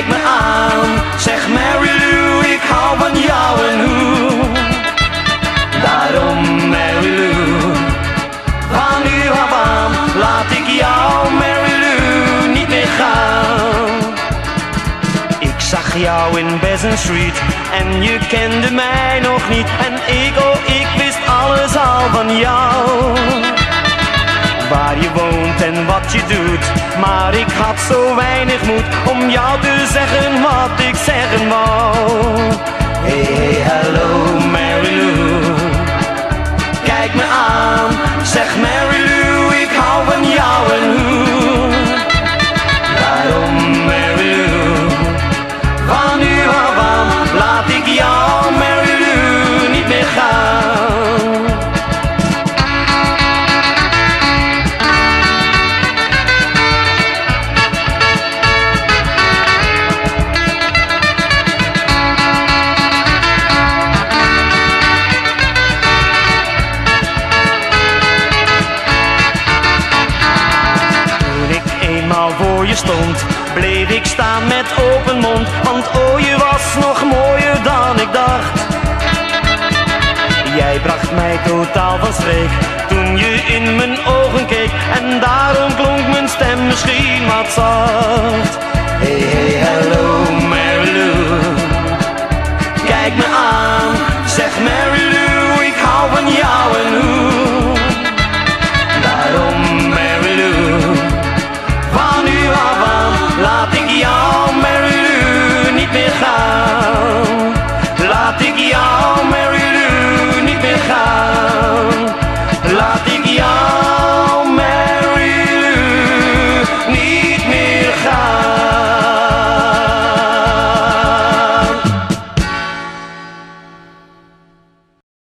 kijk me aan. Zeg Mary Lou, ik hou van jou en hoe. Daarom Mary Lou, van nu af aan laat ik jou Mary Lou niet meer gaan. Ik zag jou in Besant Street en je kende mij nog niet. En ik, oh ik wist alles al van jou. Je doet. Maar ik had zo weinig moed Om jou te zeggen wat ik zeggen wou. Hey, hey, hallo Mary Lou. Kijk me aan, zeg Mary Lou Ik hou van jou en hoe. Waarom Mary Lou? Van nu af aan laat ik jou stond, bleef ik staan met open mond. Want oh, je was nog mooier dan ik dacht. Jij bracht mij totaal van streek toen je in mijn ogen keek. En daarom klonk mijn stem misschien wat zacht. nothing beyond.